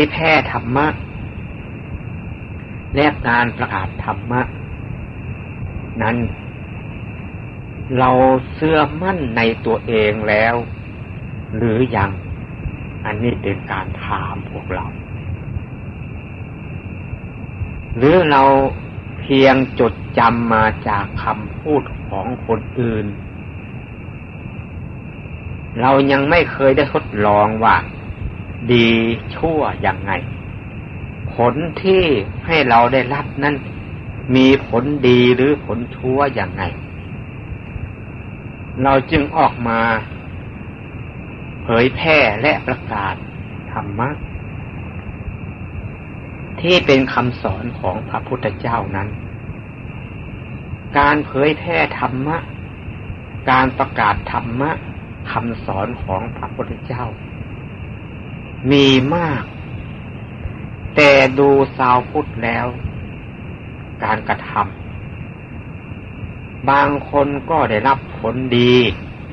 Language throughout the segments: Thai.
ยแพร่ธรรมะ และการประกาศธรรมะ นั้น เราเชื่อมั่นในตัวเองแล้ว หรือยัง อันนี้เป็นการถามพวกเรา หรือเราเพียงจดจำมาจากคำพูดของคนอื่น เรายังไม่เคยได้ทดลองว่า ดีชั่วอย่างไง ผลที่ให้เราได้รับนั้น มีผลดีหรือผลชั่วอย่างไง เราจึงออกมา เผยแพร่และประกาศธรรมะที่เป็นคำสอนของพระพุทธเจ้านั้น การเผยแพร่ธรรมะ การประกาศธรรมะคำสอนของพระพุทธเจ้า มีมาก แต่ดูสาวพุทธแล้ว การกระทำบางคนก็ได้รับผลดี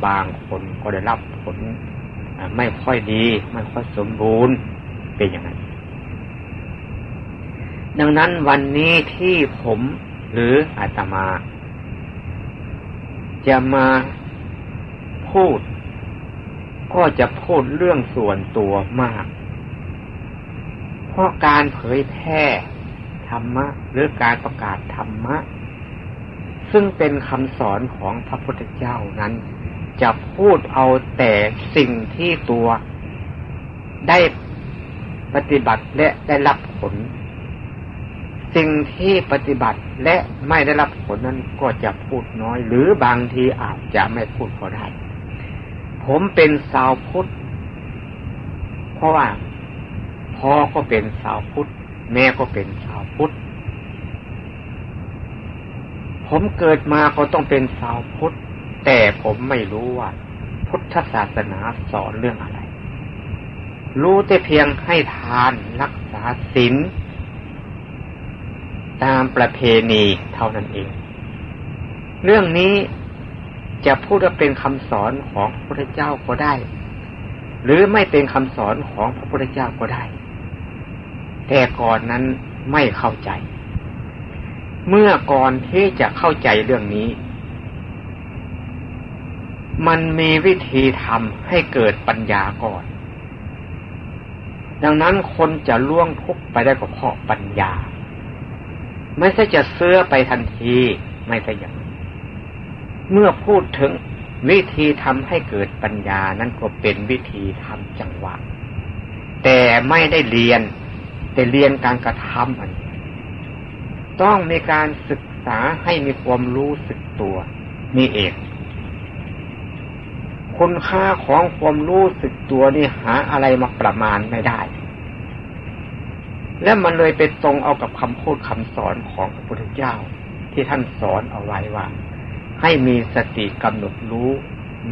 บางคนก็ได้รับผลไม่ค่อยดี ไม่ค่อยสมบูรณ์เป็นอย่างนั้น ดังนั้นวันนี้ที่ผมหรืออาตมา จะมาพูด ก็จะพูดเรื่องส่วนตัวมาก เพราะการเผยแพร่ธรรมะ หรือการประกาศธรรมะ ซึ่งเป็นคำสอนของพระพุทธเจ้านั้น จะพูดเอาแต่สิ่งที่ตัวได้ปฏิบัติและได้รับผล สิ่งที่ปฏิบัติและไม่ได้รับผลนั้นก็จะพูดน้อย หรือบางทีอาจจะไม่พูดก็ได้ ผมเป็นสาวพุทธ เพราะว่าพ่อก็เป็นสาวพุทธ แม่ก็เป็นสาวพุทธ ผมเกิดมาก็ต้องเป็นสาวพุทธ แต่ผมไม่รู้ว่า พุทธศาสนาสอนเรื่องอะไร รู้แต่เพียงให้ทานรักษาศีลตามประเพณีเท่านั้นเอง เรื่องนี้ จะพูดว่าเป็นคำสอนของพระพุทธเจ้าก็ได้ หรือไม่เป็นคำสอนของพระพุทธเจ้าก็ได้ แต่ก่อนนั้นไม่เข้าใจ เมื่อก่อนที่จะเข้าใจเรื่องนี้ มันมีวิธีทำให้เกิดปัญญาก่อน ดังนั้นคนจะล่วงทุกไปได้ก็เพราะปัญญา ไม่ใช่จะเสื้อไปทันที ไม่ใช่อย่าง เมื่อพูดถึงวิธีทำให้เกิดปัญญานั้นก็เป็นวิธีทำจังหวะ แต่ไม่ได้เรียน แต่เรียนการกระทำอันต้องมีการศึกษาให้มีความรู้สึกตัวนี่เอง คุณค่าของความรู้สึกตัวนี่หาอะไรมาประมาณไม่ได้ และมันเลยไปตรงเอากับคำพูดคำสอนของพระพุทธเจ้าที่ท่านสอนเอาไว้ว่า ให้มีสติกำหนดรู้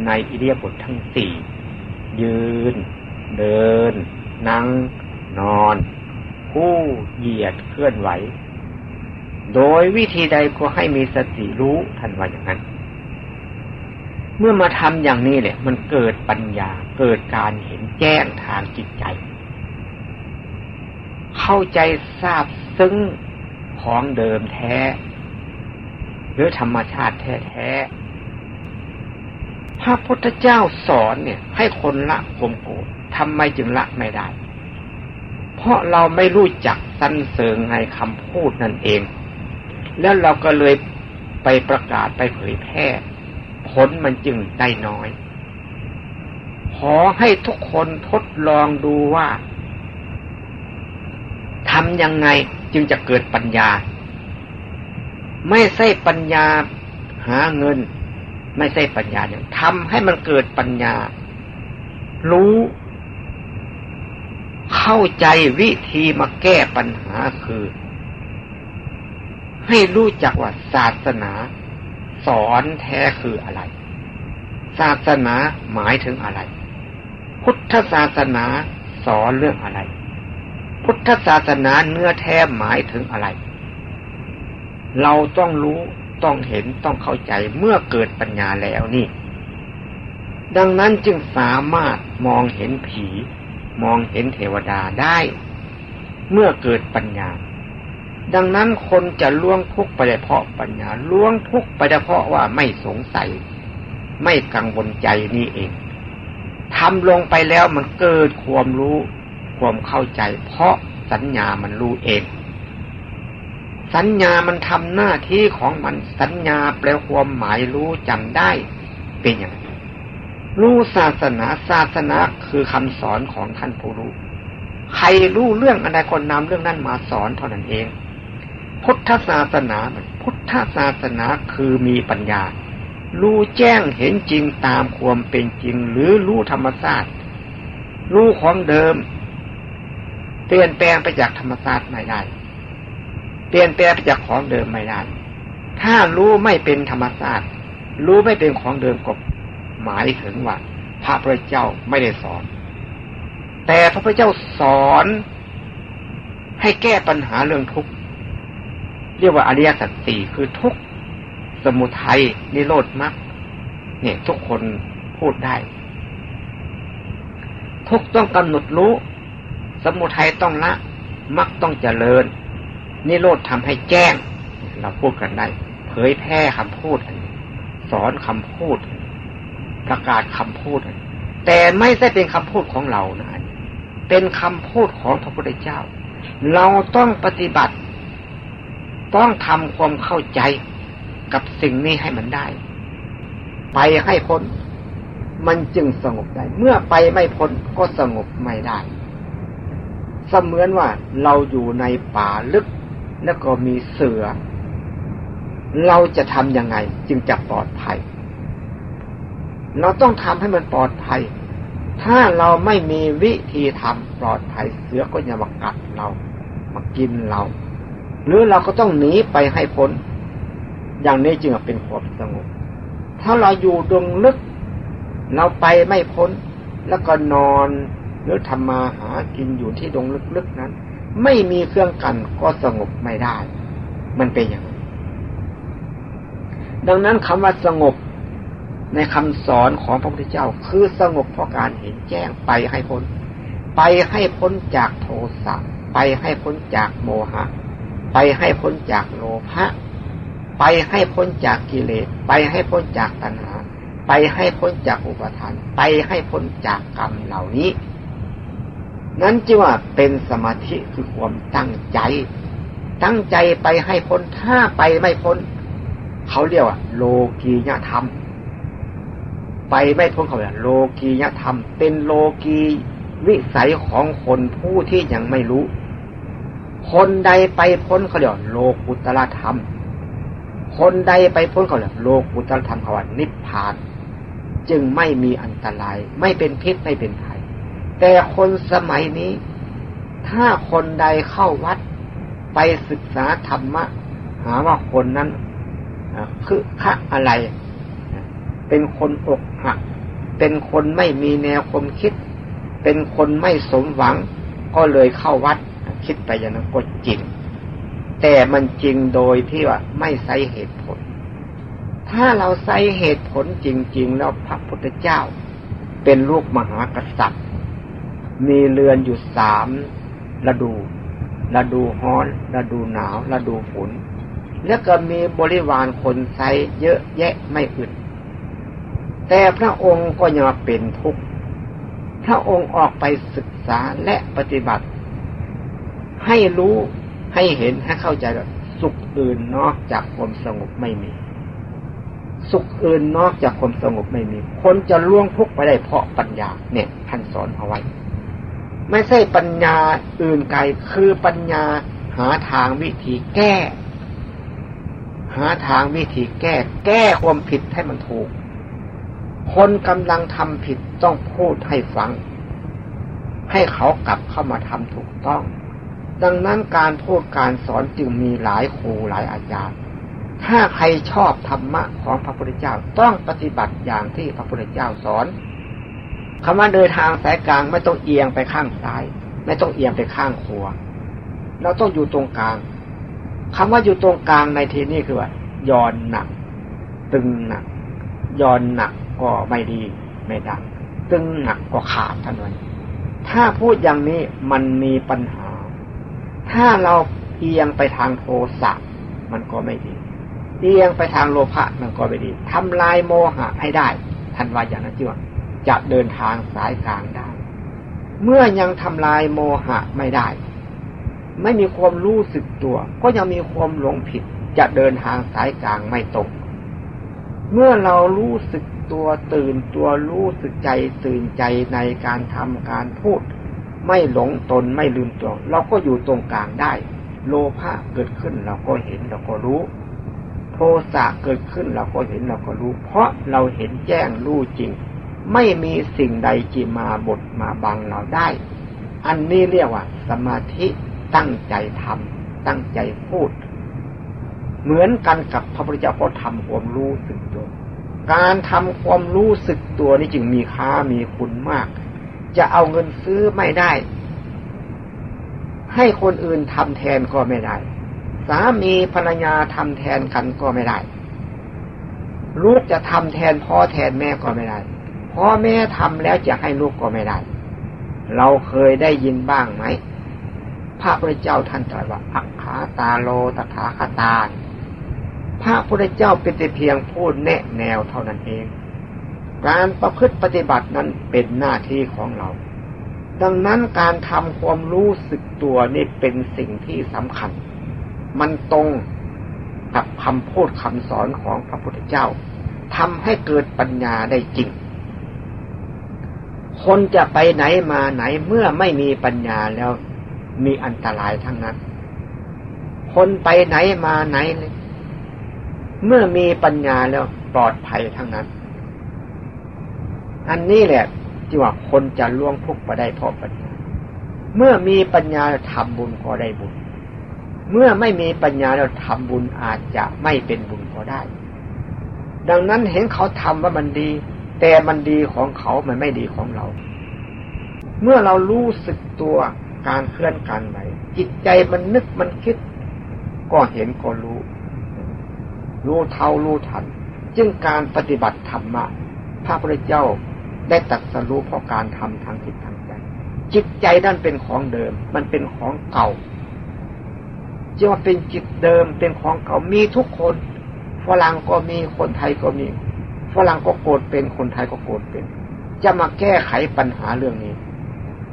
ในอิเดียบททั้งสี่ยืน เดิน นั่ง นอนผู้เหยียดเคลื่อนไหว โดยวิธีใดก็ให้มีสติรู้ท่านว่าอย่างนั้น เมื่อมาทำอย่างนี้เนี่ย มันเกิดปัญญาเกิดการเห็นแจ้งทางจิตใจ เข้าใจทราบซึ้งของเดิมแท้ หรือธรรมชาติแท้ๆพระพุทธเจ้าสอนเนี่ย ให้คนละความโกรธทำไมจึงละไม่ได้ เพราะเราไม่รู้จักสั้นเสริงในคำพูดนั่นเอง แล้วเราก็เลยไปประกาศไปเผยแพร่ผลมันจึงได้น้อย ขอให้ทุกคนทดลองดูว่าทำยังไงจึงจะเกิดปัญญา ไม่ใช่ปัญญาหาเงิน ไม่ใช่ปัญญาอย่างทำให้มันเกิดปัญญา รู้ เข้าใจวิธีมาแก้ปัญหาคือ ให้รู้จักว่าศาสนา สอนแท้คืออะไร ศาสนาหมายถึงอะไร พุทธศาสนาสอนเรื่องอะไร พุทธศาสนาเนื้อแท้หมายถึงอะไร เราต้องรู้ต้องเห็นต้องเข้าใจเมื่อเกิดปัญญาแล้วนี่ ดังนั้นจึงสามารถมองเห็นผี มองเห็นเทวดาได้ เมื่อเกิดปัญญา ดังนั้นคนจะล่วงทุกไปเพราะปัญญาล่วงทุกไปเพราะว่าไม่สงสัย ไม่กังวลใจนี่เองทำลงไปแล้วมันเกิดความรู้ ความเข้าใจ เพราะสัญญามันรู้เอง สัญญามันทำหน้าที่ของมันสัญญาแปลความหมายรู้จำได้เป็นอย่างไรรู้ศาสนาศาสนาคือคำสอนของท่านผู้รู้ ใครรู้เรื่องอะไรคนนำเรื่องนั้นมาสอนเท่านั้นเอง พุทธศาสนาพุทธศาสนาคือมีปัญญา รู้แจ้งเห็นจริงตามความเป็นจริง หรือรู้ธรรมชาติรู้ของเดิม เปลี่ยนแปลงไปจากธรรมชาติไม่ได้ เปลี่ยนแปลงจากของเดิมไม่ได้ถ้ารู้ไม่เป็นธรรมชาสติรู้ไม่เป็นของเดิมก็หมายถึงว่า พระพุทธเจ้าไม่ได้สอน แต่พระพุทธเจ้าสอนให้แก้ปัญหาเรื่องทุกข์เรียกว่าอริยสัจสี่คือทุกข์สมุทัยนิโรธมรรคเนี่ยทุกคนพูดได้ ทุกต้องกำหนดรู้ สมุทัยต้องละมรรคต้องเจริญ นิโรธทำให้แจ้ง เราพูดกันได้ เผยแพร่คำพูด สอนคำพูด ประกาศคำพูด แต่ไม่ใช่เป็นคำพูดของเรานะเป็นคำพูดของพระพุทธเจ้า เราต้องปฏิบัติ ต้องทำความเข้าใจกับสิ่งนี้ให้มันได้ ไปให้พ้นมันจึงสงบได้ เมื่อไปไม่พ้นก็สงบไม่ได้เสมือนว่าเราอยู่ในป่าลึก แล้วก็มีเสือ เราจะทำยังไง จึงจะปลอดภัย เราต้องทำให้มันปลอดภัย ถ้าเราไม่มีวิธีทำปลอดภัย เสือก็จะมากัดเรามากินเรา หรือเราก็ต้องหนีไปให้พ้น อย่างนี้จึงเป็นความสงบ ถ้าเราอยู่ดงลึก เราไปไม่พ้น แล้วก็นอนหรือทำมาหากินอยู่ที่ดงลึกๆนั้น ไม่มีเครื่องกันก็สงบไม่ได้ มันเป็นอย่างนั้ดังนั้นคำว่าสงบในคำสอนของพระพุทธเจ้าคือสงบเพราะการเห็นแจ้งไปให้พ้น ไปให้พ้นจากโทสะไปให้พ้นจากโมหะ ไปให้พ้นจากโลภะไปให้พ้นจากกิเลส ไปให้พ้นจากตัณหา ไปให้พ้นจากอุปทาน ไปให้พ้นจากกรรมเหล่านี้ นั้นจึงว่าเป็นสมาธิคือความตั้งใจ ตั้งใจไปให้พ้นถ้าไปไม่พ้น เขาเรียกว่า โลกียธรรม ไปไม่พ้นเขาเลยโลกียธรรม เป็นโลกีวิสัยของคนผู้ที่ยังไม่รู้ คนใดไปพ้นเขาเรียกโลกุตละธรรม คนใดไปพ้นเขาเรียกโลกุตละธรรมเขาว่านิพพาน จึงไม่มีอันตราย ไม่เป็นพิษไม่เป็นภัย แต่คนสมัยนี้ ถ้าคนใดเข้าวัดไปศึกษาธรรมะ หาว่าคนนั้นคือคะอะไร เป็นคนอกหัก เป็นคนไม่มีแนวคมคิด เป็นคนไม่สมหวัง ก็เลยเข้าวัดคิดไปอย่างนั้นก็จริง แต่มันจริงโดยที่ว่าไม่ใส่เหตุผล ถ้าเราใส่เหตุผลจริง ๆ แล้วพระพุทธเจ้า เป็นลูกมหากษัตริย์ มีเรือนอยู่สามฤดู ฤดูฮ้อนฤดูหนาวฤดูฝนแล้วก็มีบริวารคนใช้เยอะแยะไม่อึด แต่พระองค์ก็ยังเป็นทุกข์ พระองค์ออกไปศึกษาและปฏิบัติ ให้รู้ให้เห็นให้เข้าใจว่าสุขอื่นนอกจากความสงบไม่มี สุขอื่นนอกจากความสงบไม่มี คนจะล่วงทุกข์ไปได้เพราะปัญญาเนี่ยท่านสอนเอาไว้ ไม่ใช่ปัญญาอื่นไกลคือปัญญาหาทางวิธีแก้ หาทางวิธีแก้ แก้ความผิดให้มันถูก คนกำลังทำผิดต้องพูดให้ฟัง ให้เขากลับเข้ามาทำถูกต้อง ดังนั้นการพูดการสอนจึงมีหลายครูหลายอาจารย์ ถ้าใครชอบธรรมะของพระพุทธเจ้าต้องปฏิบัติอย่างที่พระพุทธเจ้าสอน คำว่าเดินทางสายกลางไม่ต้องเอียงไปข้างซ้าย ไม่ต้องเอียงไปข้างขวาเราต้องอยู่ตรงกลางคำว่าอยู่ตรงกลางในทีนี้คือว่าย่อนหนัก ตึงหนักย่อนหนักก็ไม่ดีไม่ดังตึงหนักก็ขาดท่านวันถ้าพูดอย่างนี้มันมีปัญหา ถ้าเราเอียงไปทางโทสะมันก็ไม่ดี เอียงไปทางโลภะมันก็ไม่ดีทำลายโมหะให้ได้ท่านว่าอย่างนั้นจีว่า จะเดินทางสายกลางได้ เมื่อยังทำลายโมหะไม่ได้ ไม่มีความรู้สึกตัว ก็ยังมีความหลงผิด จะเดินทางสายกลางไม่ตรงเมื่อเรารู้สึกตัวตื่นตัวรู้สึกใจตื่นใจในการทำการพูด ไม่หลงตนไม่ลืมตัว เราก็อยู่ตรงกลางได้ โลภะเกิดขึ้นเราก็เห็นเราก็รู้โทสะเกิดขึ้นเราก็เห็นเราก็รู้ เพราะเราเห็นแจ้งรู้จริง ไม่มีสิ่งใดจีมาบทมาบังเราได้ อันนี้เรียกว่า สมาธิตั้งใจทำตั้งใจพูด เหมือนกันกับพระพุทธเจ้าก็ทำความรู้สึกตัว การทำความรู้สึกตัวนี่จึงมีค่ามีคุณมาก จะเอาเงินซื้อไม่ได้ ให้คนอื่นทำแทนก็ไม่ได้ สามีภรรยาทำแทนกันก็ไม่ได้ลูกจะทำแทนพ่อแทนแม่ก็ไม่ได้ พ่อแม่ทำแล้วจะให้ลูกก็ไม่ได้ เราเคยได้ยินบ้างไหม พระพุทธเจ้าท่านตรัสว่าอักขาตาโลตถาคตา พระพุทธเจ้าเป็นแต่เพียงพูดแนะแนวเท่านั้นเอง การประพฤติปฏิบัตินั้นเป็นหน้าที่ของเรา ดังนั้นการทำความรู้สึกตัวนี่เป็นสิ่งที่สำคัญ มันตรงกับคำพูดคำสอนของพระพุทธเจ้าทำให้เกิดปัญญาได้จริง คนจะไปไหนมาไหนเมื่อไม่มีปัญญาแล้วมีอันตรายทั้งนั้น คนไปไหนมาไหน เมื่อมีปัญญาแล้วปลอดภัยทั้งนั้น อันนี้แหละที่ว่าคนจะล่วงทุกข์ไปได้เพราะปัญญา เมื่อมีปัญญาทำบุญก็ได้บุญ เมื่อไม่มีปัญญาแล้วทำบุญอาจจะไม่เป็นบุญก็ได้ ดังนั้นเห็นเขาทำว่ามันดี แต่มันดีของเขามันไม่ดีของเรา เมื่อเรารู้สึกตัวการเคลื่อนการไหวจิตใจมันนึกมันคิด ก็เห็นก็รู้ รู้เท่ารู้ทัน จึงการปฏิบัติธรรมะพระพุทธเจ้าได้ตัดสรู้เพราะการทำทางจิตทางใจ จิตใจนั่นเป็นของเดิม มันเป็นของเก่าจะว่าเป็นจิตเดิมเป็นของเก่ามีทุกคนฝรั่งก็มีคนไทยก็มี ฝรั่งก็โกรธเป็นคนไทยก็โกรธเป็น จะมาแก้ไขปัญหาเรื่องนี้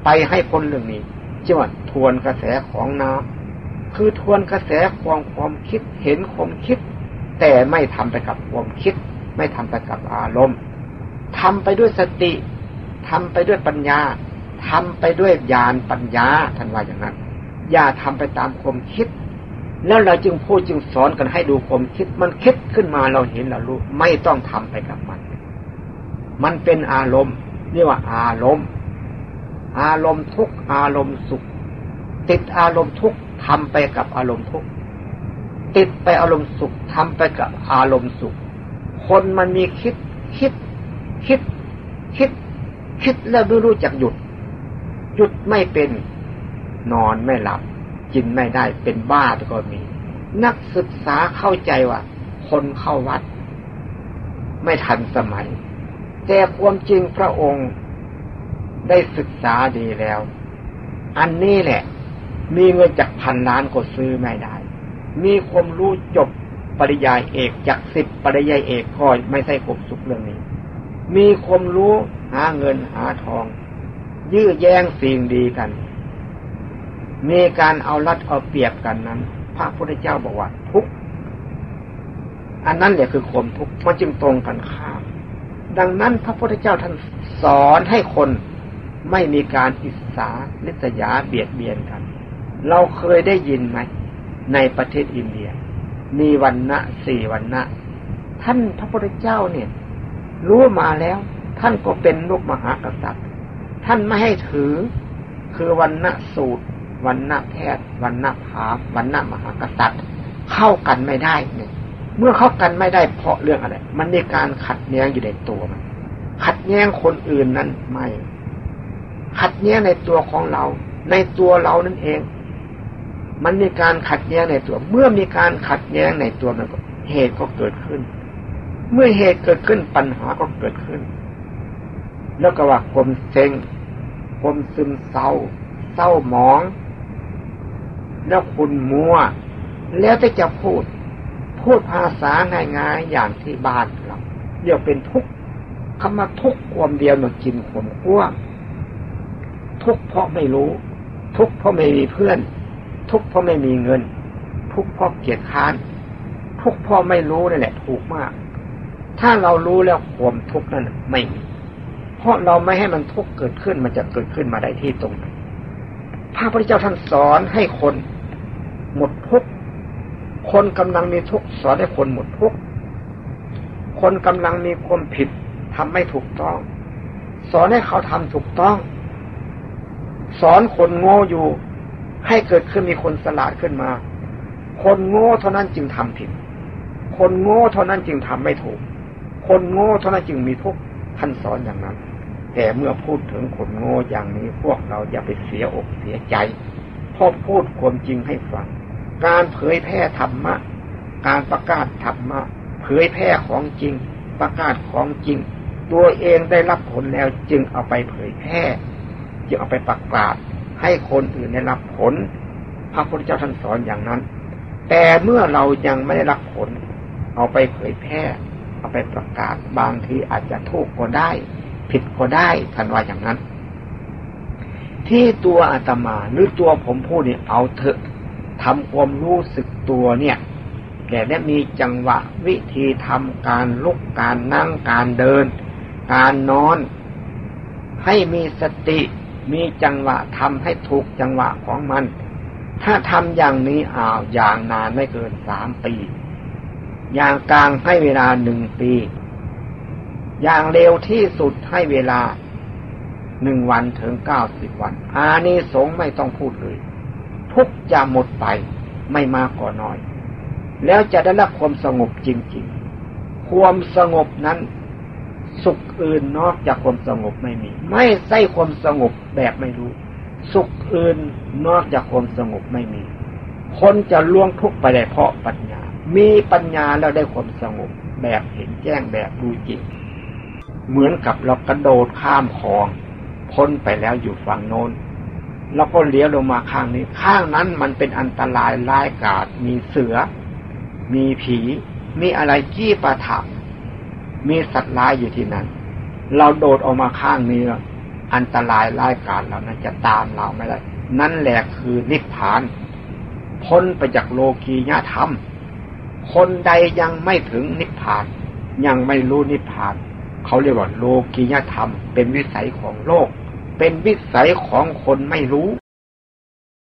ไปให้พ้นเรื่องนี้จะว่าทวนกระแสของน้ำคือทวนกระแสความความคิดเห็นความคิด แต่ไม่ทำไปกับความคิด ไม่ทำไปกับอารมณ์ทำไปด้วยสติทำไปด้วยปัญญาทำไปด้วยญาณปัญญาท่านว่าอย่างนั้น อย่าทำไปตามความคิด แล้วเราจึงพูดจึงสอนกันให้ดูความคิด มันคิดขึ้นมาเราเห็นเรารู้ ไม่ต้องทำไปกับมัน มันเป็นอารมณ์เรียกว่าอารมณ์ อารมณ์ทุกอารมณ์สุข ติดอารมณ์ทุกทำไปกับอารมณ์ทุกติดไปอารมณ์สุขทำไปกับอารมณ์สุข คนมันมีคิดคิด คิด คิด คิดแล้วไม่รู้จักหยุด หยุดไม่เป็น นอนไม่หลับ กินไม่ได้เป็นบ้าก็มี นักศึกษาเข้าใจว่า คนเข้าวัด ไม่ทันสมัย แต่ความจริงพระองค์ได้ศึกษาดีแล้ว อันนี้แหละ มีเงินจากพันล้านก็ซื้อไม่ได้ มีความรู้จบปริยายเอกจากสิบปริยายเอกก็ไม่ใช่ความสุขเรื่องนี้ มีความรู้หาเงินหาทอง ยื้อแย่งสิ่งดีกัน มีการเอารัดเอาเปรียบกันนั้น พระพุทธเจ้าบอกว่าทุกอันนั้นแหละคือความทุกข์มันจึงตรงกันข้าม ดังนั้นพระพุทธเจ้าท่านสอนให้คนไม่มีการอิสาลิษยาเบียดเบียนกัน เราเคยได้ยินไหม ในประเทศอินเดีย มีวันณะสี่วันณะ ท่านพระพุทธเจ้าเนี่ย รู้มาแล้ว ท่านก็เป็นลูกมหากษัตริย์ ท่านไม่ให้ถือคือวันณะสูตร วันณะแพทย์วันณะพามวันณะมหากษัตริย์ เข้ากันไม่ได้เนี่ยเมื่อเข้ากันไม่ได้เพราะเรื่องอะไร มันมีการขัดแย้งอยู่ในตัวมัน ขัดแย้งคนอื่นนั้นไม่ ขัดแย้งในตัวของเรา ในตัวเรานั่นเอง มันมีการขัดแย้งในตัว เมื่อมีการขัดแย้งในตัวมันก็เหตุก็เกิดขึ้น เมื่อเหตุเกิดขึ้นปัญหาก็เกิดขึ้น แล้วก็ว่าความเซ็งความซึมเศร้า เศร้าหมอง แล้วคุณมัว แล้วจะจะพูด พูดภาษาง่ายๆอย่างที่บ้านเราเรียกเป็นทุกข์คำว่าทุกข์ความเดียวหนกินขมขั้วทุกข์เพราะไม่รู้ ทุกข์เพราะไม่มีเพื่อน ทุกข์เพราะไม่มีเงิน ทุกข์เพราะเกียจค้าน ทุกข์เพราะไม่รู้นี่แหละถูกมาก ถ้าเรารู้แล้วความทุกข์นั้นไม่มีเพราะเราไม่ให้มันทุกข์เกิดขึ้นมันจะเกิดขึ้นมาได้ที่ตรงไหน พระพุทธเจ้าท่านสอนให้คนหมดทุกข์คนกำลังมีทุกข์สอนให้คนหมดทุกข์คนกำลังมีความผิดทำไม่ถูกต้อง สอนให้เขาทำถูกต้อง สอนคนโง่อยู่ ให้เกิดขึ้นมีคนสลาดขึ้นมา คนโง่เท่านั้นจึงทำผิด คนโง่เท่านั้นจึงทำไม่ถูก คนโง่เท่านั้นจึงมีทุกข์ท่านสอนอย่างนั้น แต่เมื่อพูดถึงคนโง่อย่างนี้พวกเราอย่าไปเสียอกเสียใจพราะพูดความจริงให้ฟัง การเผยแพร่ธรรมะ การประกาศธรรมะ เผยแพร่ของจริง ประกาศของจริง ตัวเองได้รับผลแล้วจึงเอาไปเผยแพร่ จึงเอาไปประกาศ ให้คนอื่นได้รับผล พระพุทธเจ้าท่านสอนอย่างนั้น แต่เมื่อเรายังไม่ได้รับผล เอาไปเผยแพร่ เอาไปประกาศบางทีอาจจะถูกก็ได้ ผิดก็ได้ท่านว่าอย่างนั้น ที่ตัวอาตมาหรือตัวผมพูดเนี่ยเอาเถอะทำความรู้สึกตัวเนี่ยแต่ได้มีจังหวะวิธีทำการลุกการนั่งการเดิน การนอน ให้มีสติมีจังหวะทำให้ถูกจังหวะของมัน ถ้าทำอย่างนี้อ้าวอย่างนานไม่เกินสามปี อย่างกลางให้เวลาหนึ่งปี อย่างเร็วที่สุดให้เวลาหนึ่งวันถึงเก้าสิบวัน อานิสงส์ไม่ต้องพูดเลย ทุกจะหมดไปไม่มากก็น้อย แล้วจะได้รับความสงบจริงๆ ความสงบนั้น สุขอื่นนอกจากความสงบไม่มี ไม่ใช่ความสงบแบบไม่รู้ สุขอื่นนอกจากความสงบไม่มี คนจะล่วงทุกไปได้เพราะปัญญา มีปัญญาแล้วได้ความสงบแบบเห็นแจ้งแบบรู้จริง เหมือนกับเรากระโดดข้ามคลอง พ้นไปแล้วอยู่ฝั่งโน้น แล้วก็เลี้ยวลงมาข้างนี้ ข้างนั้นมันเป็นอันตรายร้ายกาจมีเสือ มีผี มีอะไรจี้ประทับมีสัตว์ร้ายอยู่ที่นั่นเราโดดออกมาข้างนี้อันตรายร้ายกาจเรานั้นจะตามเราไม่ได้ นั่นแหละคือนิพพาน พ้นไปจากโลกียธรรม คนใดยังไม่ถึงนิพพาน ยังไม่รู้นิพพาน เขาเรียกว่าโลกียธรรม เป็นวิสัยของโลก เป็นวิสัยของคนไม่รู้